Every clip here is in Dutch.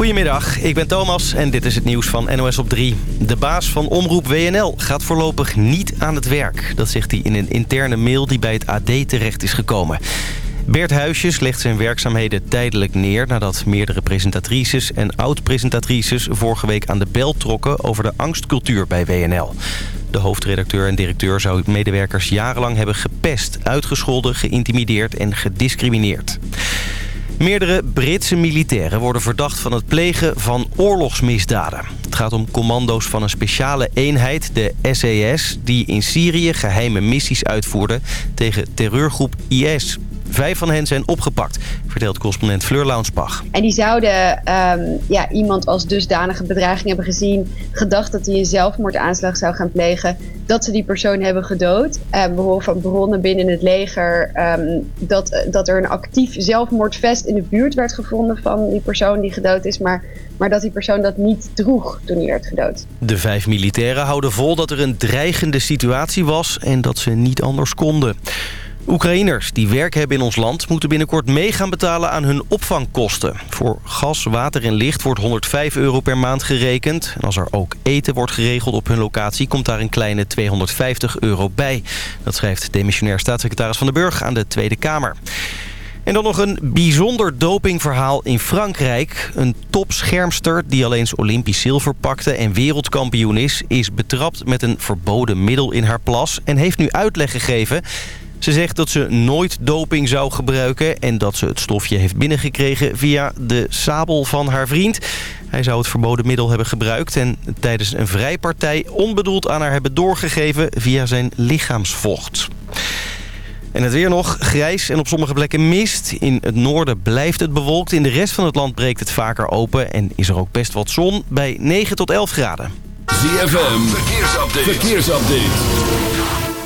Goedemiddag, ik ben Thomas en dit is het nieuws van NOS op 3. De baas van Omroep WNL gaat voorlopig niet aan het werk. Dat zegt hij in een interne mail die bij het AD terecht is gekomen. Bert Huisjes legt zijn werkzaamheden tijdelijk neer... nadat meerdere presentatrices en oud-presentatrices vorige week aan de bel trokken... over de angstcultuur bij WNL. De hoofdredacteur en directeur zou medewerkers jarenlang hebben gepest... uitgescholden, geïntimideerd en gediscrimineerd. Meerdere Britse militairen worden verdacht van het plegen van oorlogsmisdaden. Het gaat om commando's van een speciale eenheid, de SAS... die in Syrië geheime missies uitvoerde tegen terreurgroep IS. Vijf van hen zijn opgepakt, vertelt correspondent Fleur Launsbach. En die zouden ehm, ja, iemand als dusdanige bedreiging hebben gezien... gedacht dat hij een zelfmoordaanslag zou gaan plegen... dat ze die persoon hebben gedood. Uh, we horen van bronnen binnen het leger... Ehm, dat, dat er een actief zelfmoordvest in de buurt werd gevonden... van die persoon die gedood is... maar maar dat die persoon dat niet droeg toen hij werd gedood. De vijf militairen houden vol dat er een dreigende situatie was... en dat ze niet anders konden. Oekraïners die werk hebben in ons land moeten binnenkort mee gaan betalen aan hun opvangkosten. Voor gas, water en licht wordt 105 euro per maand gerekend. En als er ook eten wordt geregeld op hun locatie komt daar een kleine 250 euro bij. Dat schrijft demissionair staatssecretaris Van den Burg aan de Tweede Kamer. En dan nog een bijzonder dopingverhaal in Frankrijk. Een topschermster die alleen Olympisch zilver pakte en wereldkampioen is... is betrapt met een verboden middel in haar plas en heeft nu uitleg gegeven... Ze zegt dat ze nooit doping zou gebruiken... en dat ze het stofje heeft binnengekregen via de sabel van haar vriend. Hij zou het verboden middel hebben gebruikt... en tijdens een vrijpartij onbedoeld aan haar hebben doorgegeven... via zijn lichaamsvocht. En het weer nog grijs en op sommige plekken mist. In het noorden blijft het bewolkt. In de rest van het land breekt het vaker open... en is er ook best wat zon bij 9 tot 11 graden. ZFM, verkeersupdate. verkeersupdate.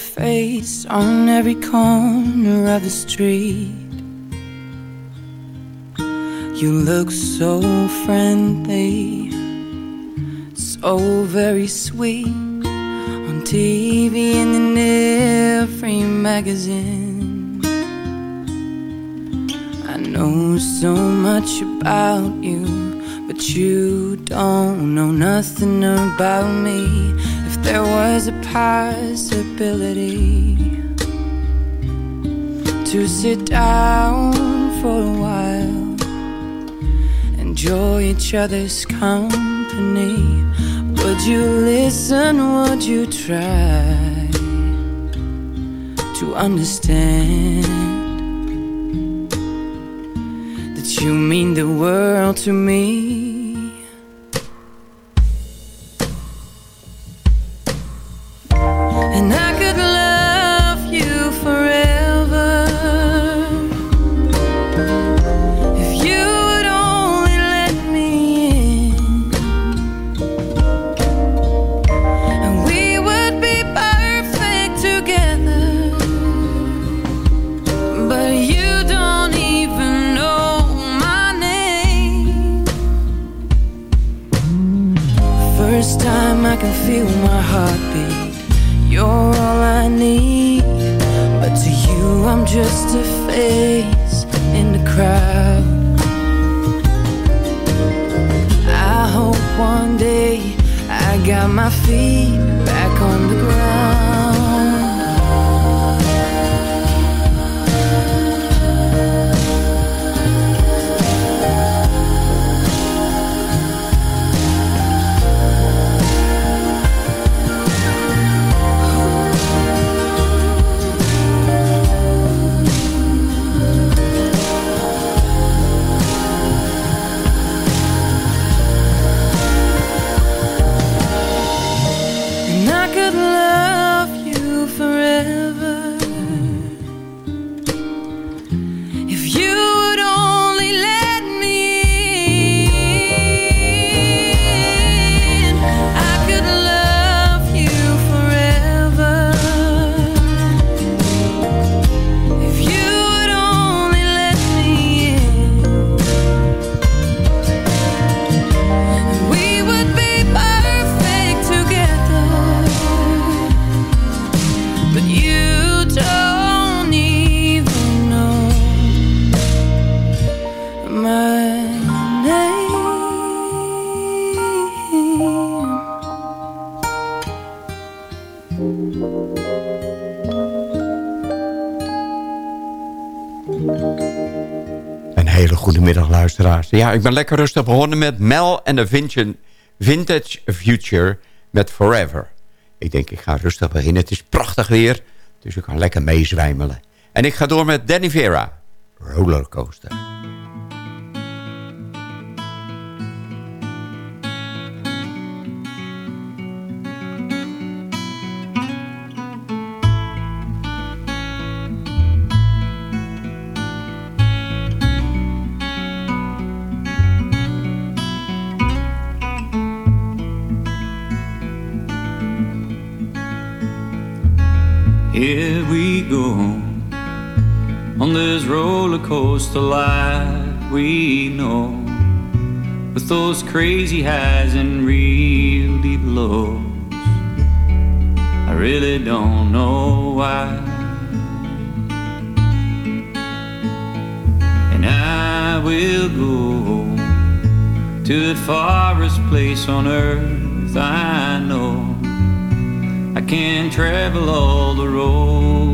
Face on every corner of the street You look so friendly, so very sweet on TV and in every magazine. I know so much about you, but you don't know nothing about me. There was a possibility to sit down for a while enjoy each other's company. Would you listen? Would you try to understand that you mean the world to me? Feet Ja, ik ben lekker rustig begonnen met Mel en de Vintage, Vintage Future met Forever. Ik denk, ik ga rustig beginnen. Het is prachtig weer, dus ik kan lekker meezwijmelen. En ik ga door met Danny Vera, Rollercoaster. We go on this roller coaster life we know, with those crazy highs and real deep lows. I really don't know why. And I will go to the farthest place on earth I know. I can't travel all the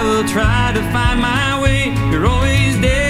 I will try to find my way. You're always there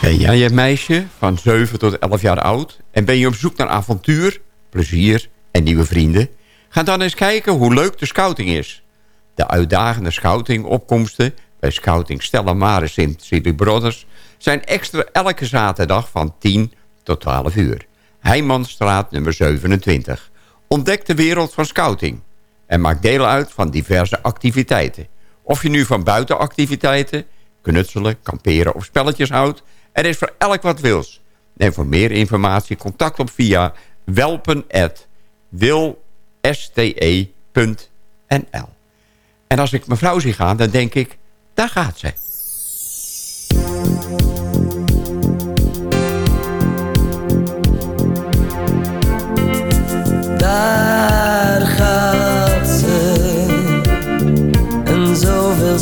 Ben jij een meisje van 7 tot 11 jaar oud en ben je op zoek naar avontuur, plezier en nieuwe vrienden? Ga dan eens kijken hoe leuk de scouting is. De uitdagende scoutingopkomsten bij Scouting Stella Maris in City Brothers zijn extra elke zaterdag van 10 tot 12 uur. Heijmanstraat nummer 27. Ontdek de wereld van scouting en maak deel uit van diverse activiteiten. Of je nu van buitenactiviteiten, knutselen, kamperen of spelletjes houdt... er is voor elk wat wils. En voor meer informatie contact op via welpen.wilste.nl En als ik mevrouw zie gaan, dan denk ik, daar gaat ze.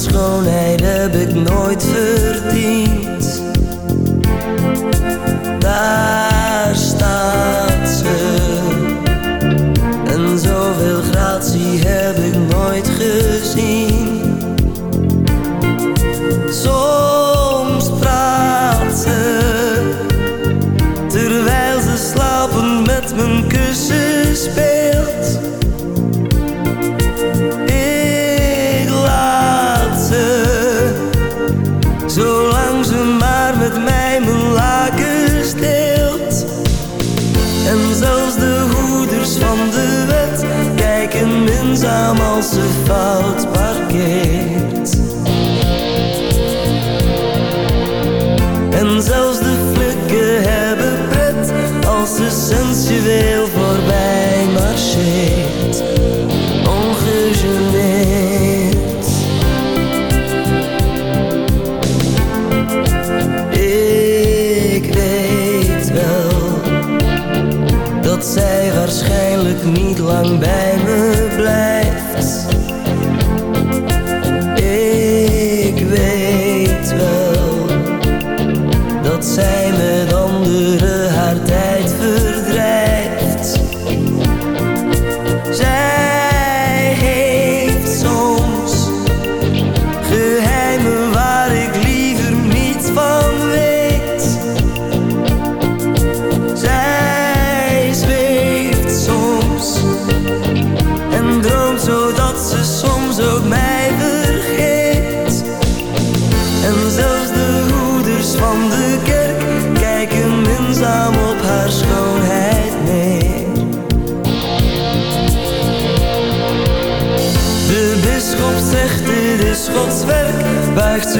Schoonheid heb ik nooit verdiend. Daar staat ze. En zoveel gratie heb ik nooit gezien. Soms praat ze. Terwijl ze slapend met mijn kussen ze fout parkeert. En zelfs de flikken hebben pret als ze sensueel voorbij marcheert. Ongegeneerd. Ik weet wel dat zij waarschijnlijk niet lang bij me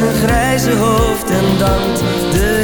zijn grijze hoofd en dankt de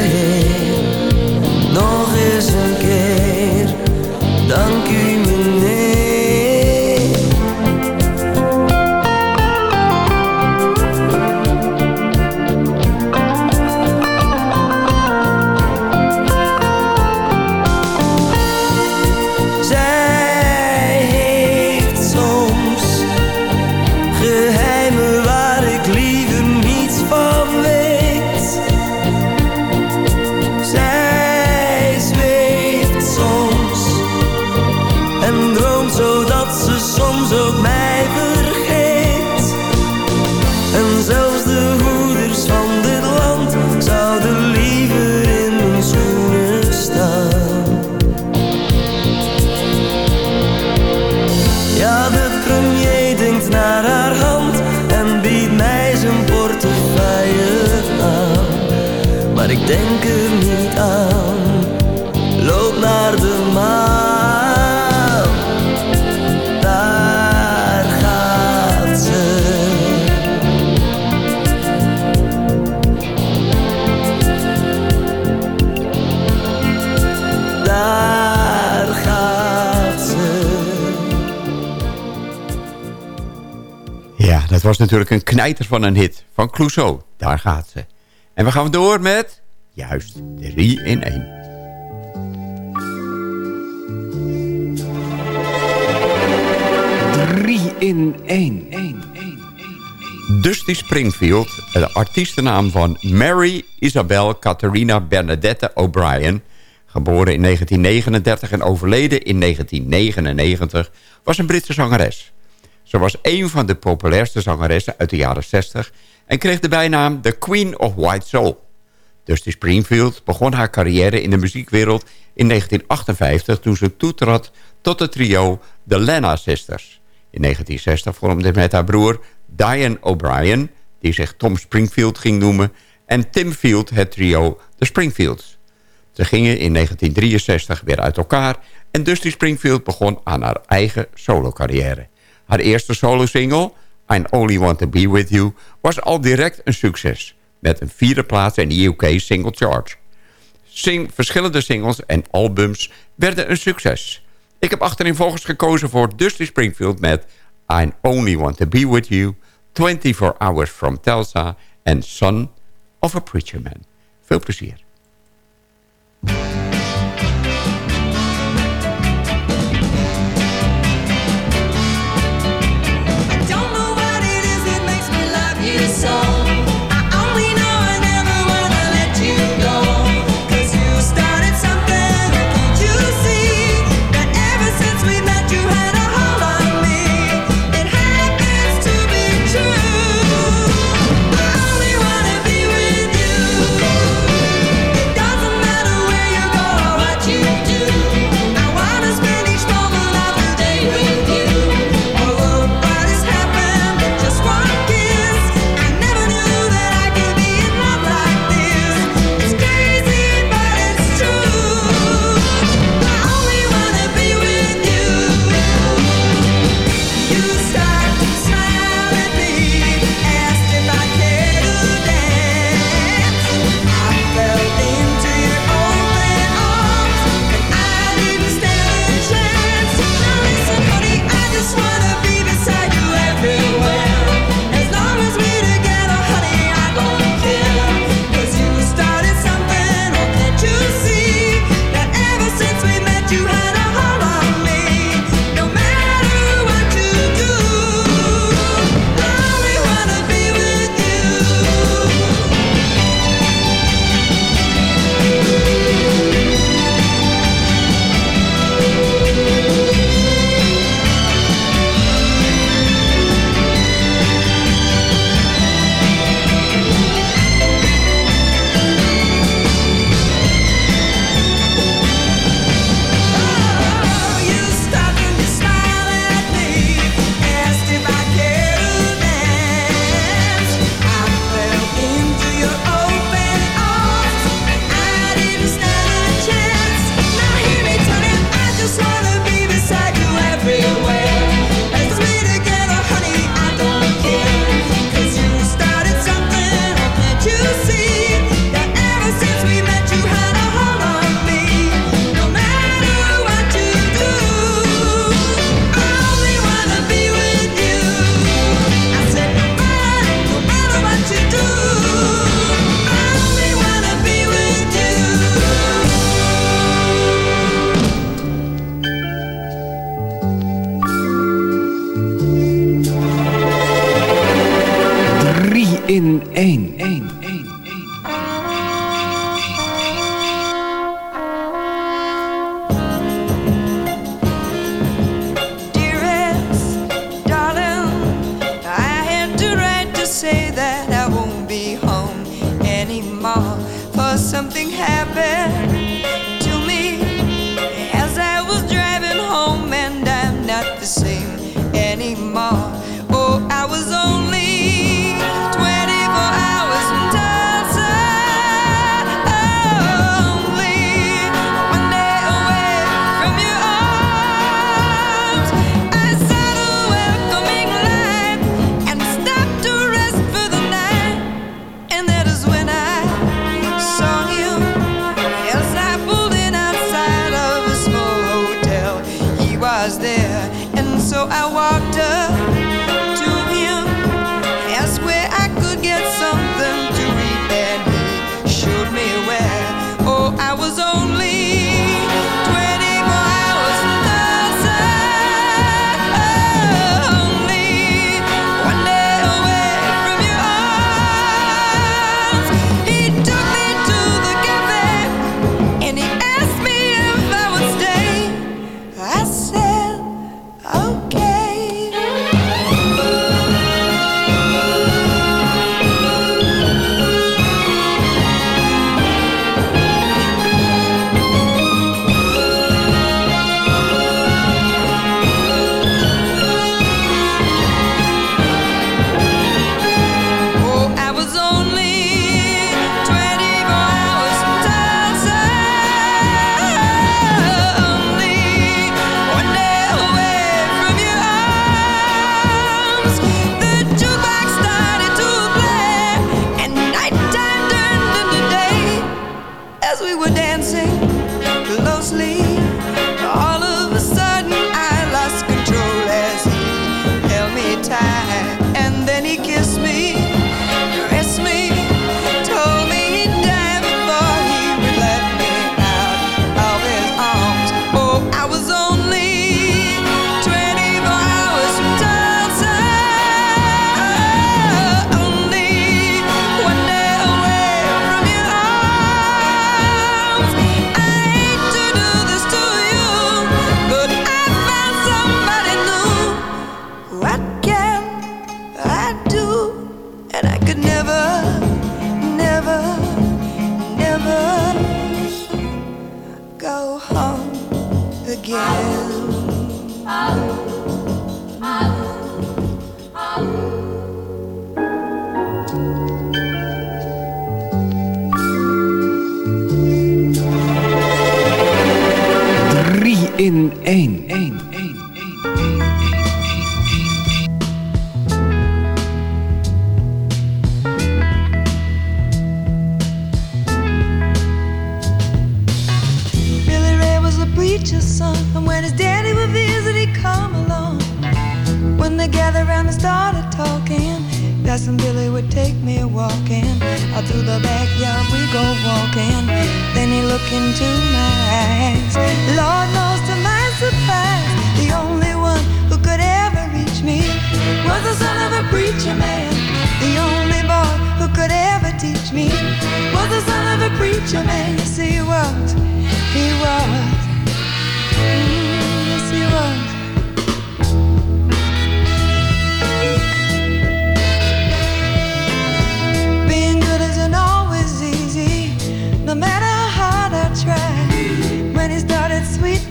was natuurlijk een knijter van een hit. Van Clouseau, daar gaat ze. En we gaan door met, juist, 3 in 1. Drie in één. Dusty Springfield, de artiestennaam van Mary Isabel Catharina Bernadette O'Brien... geboren in 1939 en overleden in 1999... was een Britse zangeres. Ze was een van de populairste zangeressen uit de jaren 60... en kreeg de bijnaam The Queen of White Soul. Dusty Springfield begon haar carrière in de muziekwereld in 1958... toen ze toetrad tot het trio The Lena Sisters. In 1960 vormde met haar broer Diane O'Brien... die zich Tom Springfield ging noemen... en Tim Field het trio The Springfields. Ze gingen in 1963 weer uit elkaar... en Dusty Springfield begon aan haar eigen solo-carrière. Haar eerste solo-single, I Only Want To Be With You... was al direct een succes... met een vierde plaats in de UK Single Chart. Sing, verschillende singles en albums werden een succes... Ik heb achterin volgens gekozen voor Dusty Springfield met I Only Want To Be With You, 24 Hours From Tulsa en Son of a Preacher Man. Veel plezier.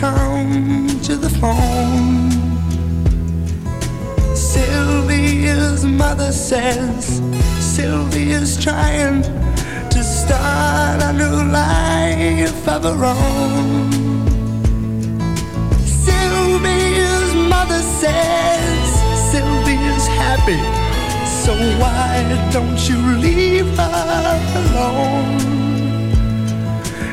come to the phone. Sylvia's mother says Sylvia's trying to start a new life of her own. Sylvia's mother says Sylvia's happy, so why don't you leave her alone?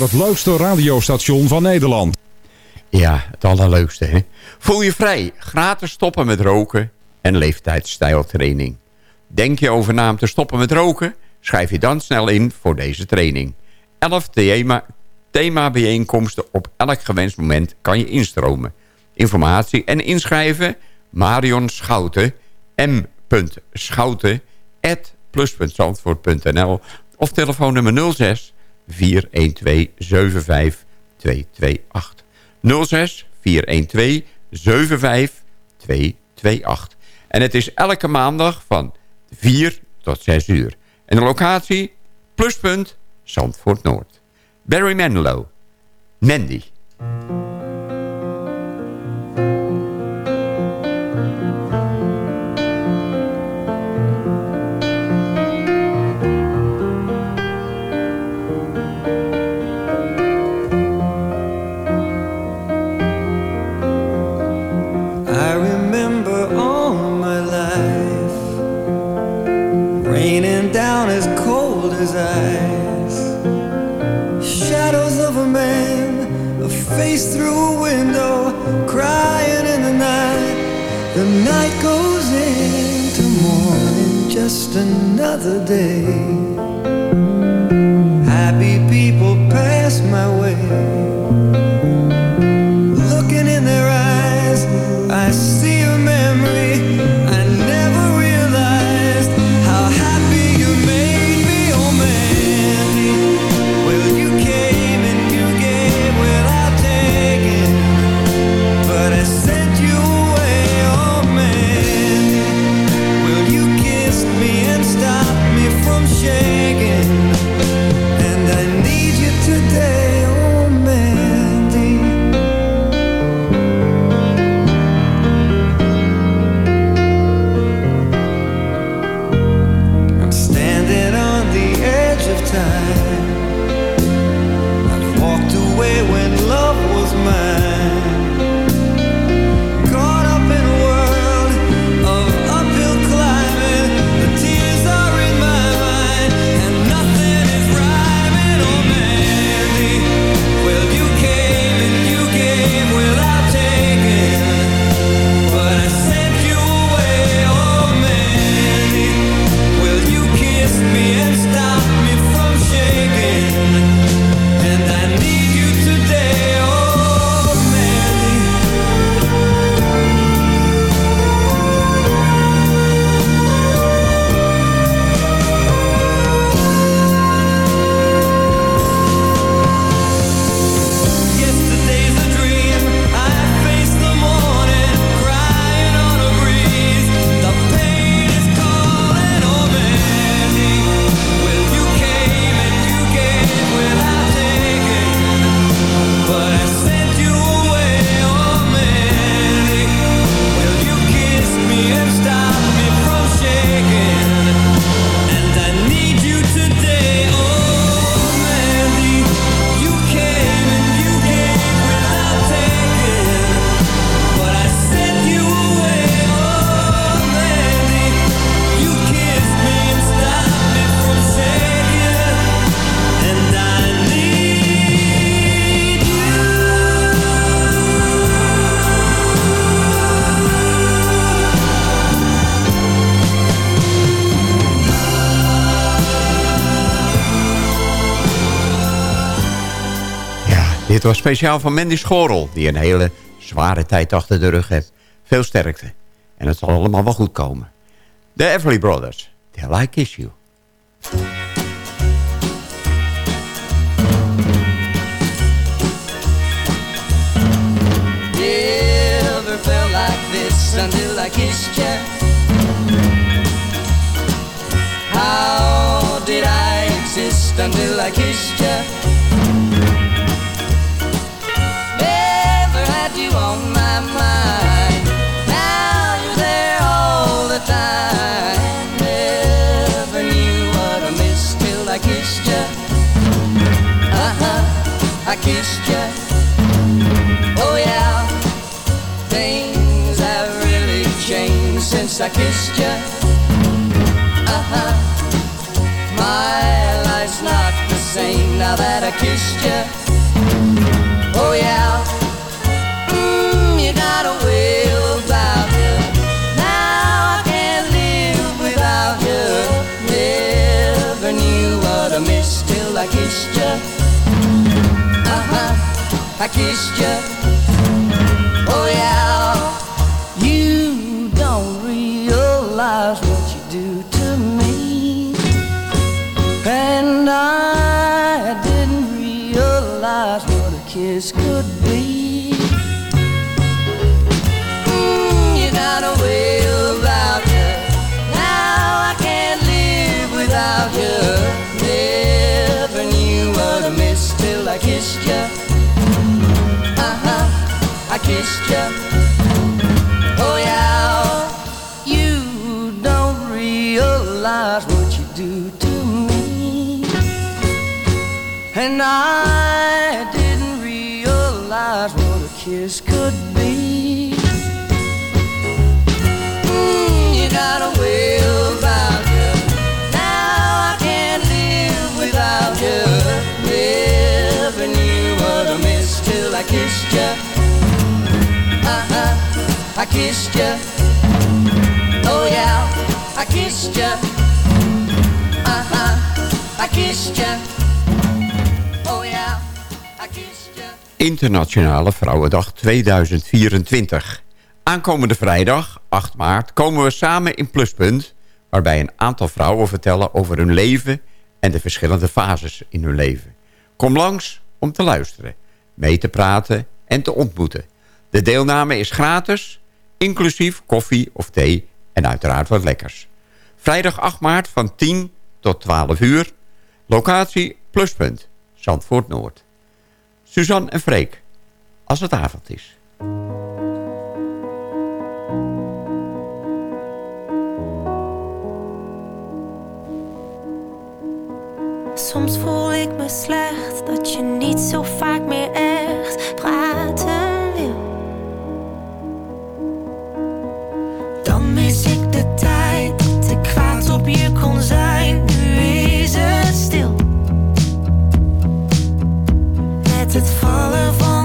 het leukste radiostation van Nederland. Ja, het allerleukste, hè? Voel je vrij. Gratis stoppen met roken en leeftijdsstijltraining. Denk je over naam te stoppen met roken? Schrijf je dan snel in voor deze training. Elf thema, thema bijeenkomsten op elk gewenst moment kan je instromen. Informatie en inschrijven Marion Schouten, m.schouten, at plus.zandvoort.nl of telefoonnummer 06 412 75228. 06 412 75 228. En het is elke maandag van 4 tot 6 uur. En de locatie? Pluspunt Zandvoort Noord. Barry Manilow. Mandy. another day. Was speciaal van Mandy Schorel, die een hele zware tijd achter de rug heeft. Veel sterkte. En het zal allemaal wel goed komen. De Everly Brothers, Till I Kiss. Never like this until. How did I exist until I kissed you? Kissed you. Uh huh, I kissed you. Oh yeah, things have really changed since I kissed. Uh huh, my life's not the same now that I kissed you. Oh yeah, huh, I kissed you. Oh yeah, you don't realize what you do to me, and I didn't realize what a kiss could be. Mm, you got a kissed. Oh yeah, I kissed. Oh. Internationale Vrouwendag 2024. Aankomende vrijdag, 8 maart, komen we samen in Pluspunt... waarbij een aantal vrouwen vertellen over hun leven... en de verschillende fases in hun leven. Kom langs om te luisteren, mee te praten en te ontmoeten. De deelname is gratis, inclusief koffie of thee en uiteraard wat lekkers. Vrijdag 8 maart van 10 tot 12 uur. Locatie Pluspunt, Zandvoort Noord. Suzanne en Freek, als het avond is. Soms voel ik me slecht dat je niet zo vaak meer echt praten je kon zijn. Nu is het stil. Met het vallen van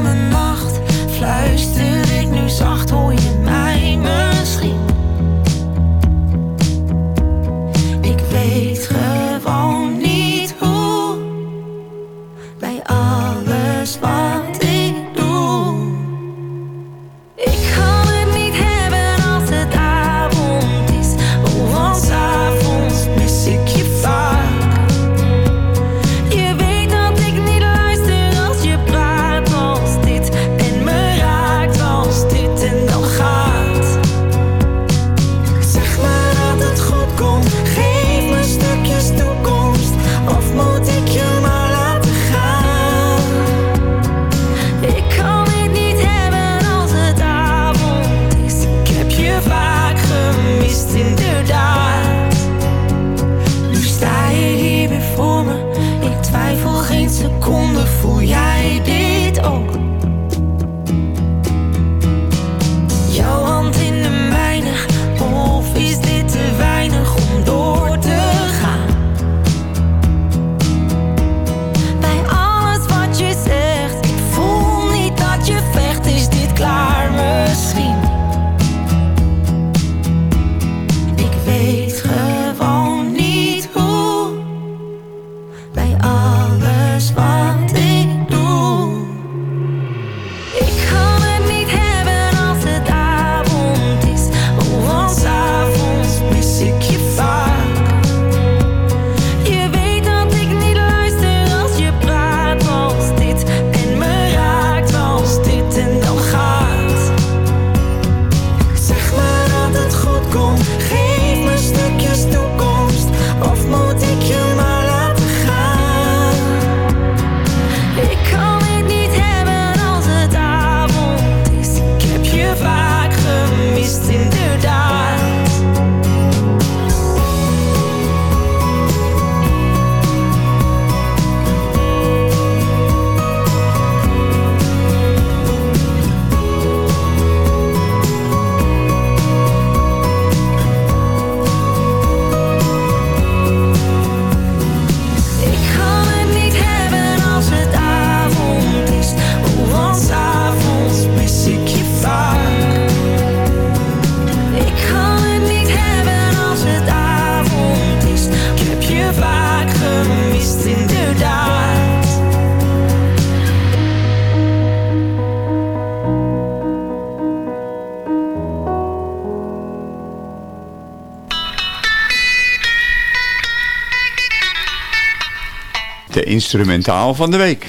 instrumentaal van de week.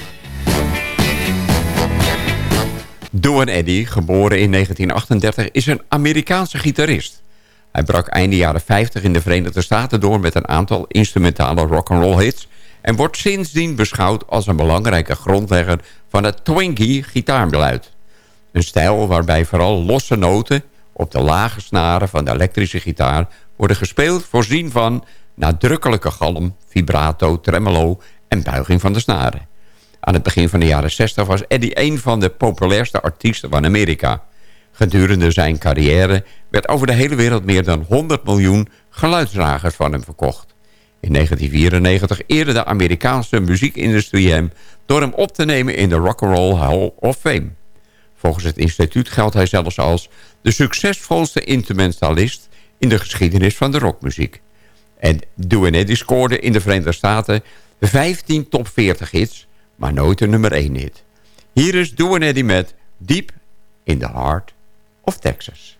Duane Eddy, geboren in 1938, is een Amerikaanse gitarist. Hij brak einde jaren 50 in de Verenigde Staten door met een aantal instrumentale rock'n'roll hits... en wordt sindsdien beschouwd als een belangrijke grondlegger van het Twinkie gitaarbeluid. Een stijl waarbij vooral losse noten op de lage snaren van de elektrische gitaar worden gespeeld... voorzien van nadrukkelijke galm, vibrato, tremolo en buiging van de snaren. Aan het begin van de jaren 60 was Eddie een van de populairste artiesten van Amerika. Gedurende zijn carrière werd over de hele wereld meer dan 100 miljoen geluidsdragers van hem verkocht. In 1994 eerde de Amerikaanse muziekindustrie hem door hem op te nemen in de Rock'n'Roll Hall of Fame. Volgens het instituut geldt hij zelfs als de succesvolste instrumentalist in de geschiedenis van de rockmuziek. En Duane Eddy scoorde in de Verenigde Staten 15 top 40 hits, maar nooit een nummer 1 hit. Hier is Duane Eddy met Deep in the Heart of Texas.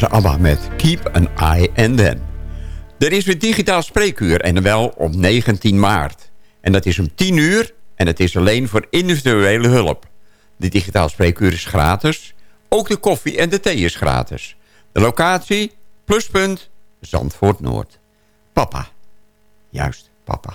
Was ABBA met Keep an Eye and Then. Er is weer digitaal spreekuur en wel op 19 maart. En dat is om 10 uur en het is alleen voor individuele hulp. De digitaal spreekuur is gratis. Ook de koffie en de thee is gratis. De locatie, pluspunt, Zandvoort Noord. Papa. Juist, papa.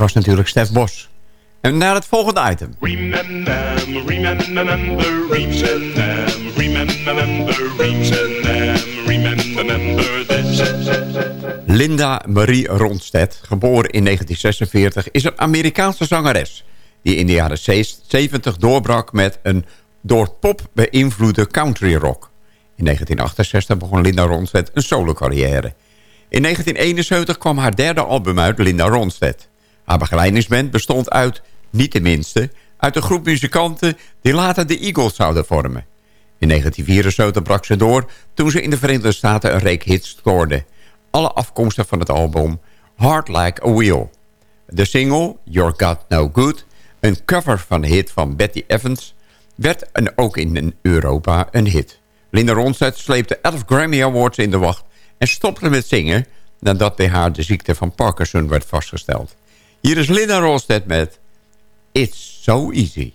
was natuurlijk Stef Bos. En naar het volgende item. Remember, remember, remember, remember, remember, remember this. Linda Marie Ronstedt, geboren in 1946, is een Amerikaanse zangeres... die in de jaren 70 doorbrak met een door pop beïnvloede country rock. In 1968 begon Linda Ronstedt een solo-carrière. In 1971 kwam haar derde album uit, Linda Ronstedt. Haar begeleidingsband bestond uit, niet de minste... uit een groep muzikanten die later de Eagles zouden vormen. In 1974 brak ze door toen ze in de Verenigde Staten een reek hits scoorde. Alle afkomstig van het album Hard Like a Wheel. De single Your God No Good, een cover van de hit van Betty Evans... werd en ook in Europa een hit. Linda Ronstadt sleepte 11 Grammy Awards in de wacht... en stopte met zingen nadat bij haar de ziekte van Parkinson werd vastgesteld. Hier is Linda Ronstadt met It's so easy,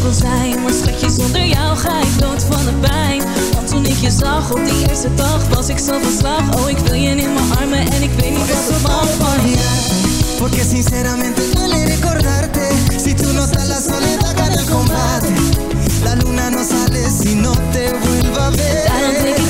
je kon zijn Maar schatje, zonder jou ga ik dood van de pijn. Want toen ik je zag op die eerste dag Was ik zo van slag. Oh, ik wil je in mijn armen en ik weet niet wat mag van je. Porque sinceramente duele recordarte Si tú no estás la soledad gana el combate. La luna no sale si no te vuelva a ver. Ik jou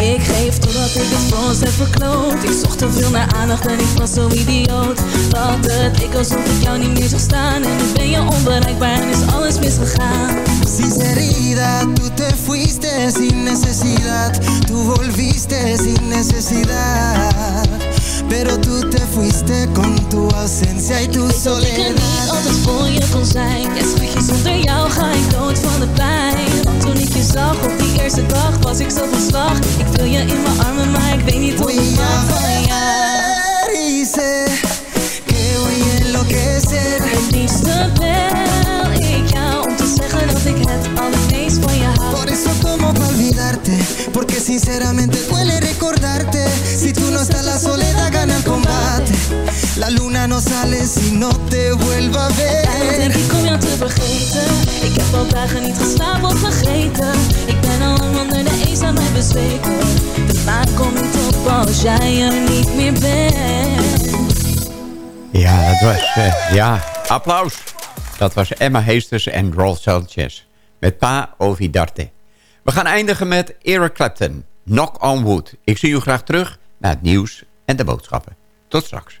Ik geef totdat ik het voor heb verkloot. Ik zocht te veel naar aandacht en ik was zo idioot. Dat het leek alsof ik jou niet meer zag staan. En nu ben je onbereikbaar en is alles misgegaan. Sinceridad, tú te fuiste sin necesidad. Tú volviste sin necesidad Pero tú te fuiste con tu ausencia y tu Dat ik er niet soledad. altijd voor je kon zijn. En schatje, zonder jou ga ik dood van de pijn. Want toen ik je zag op die eerste dag Was ik zo van slag. Ik wil je in mijn armen, maar ik weet niet hoe ik mag. van jou sinceramente duele recordarte Si tú no estás la soledad gana el combate La luna no sale si no te vuelva a Daarom denk ver ik om jou te vergeten Ik heb al dagen niet geslapen of vergeten Ik ben al lang onder de eenzaamheid bezweken De maan komt niet op als jij er niet meer bent Ja, dat was... eh, ja, applaus. Dat was Emma Heesters en Rolf Sanchez. Met Pa Ovidarte. We gaan eindigen met Eric Clapton. Knock on Wood. Ik zie u graag terug naar het nieuws en de boodschappen. Tot straks.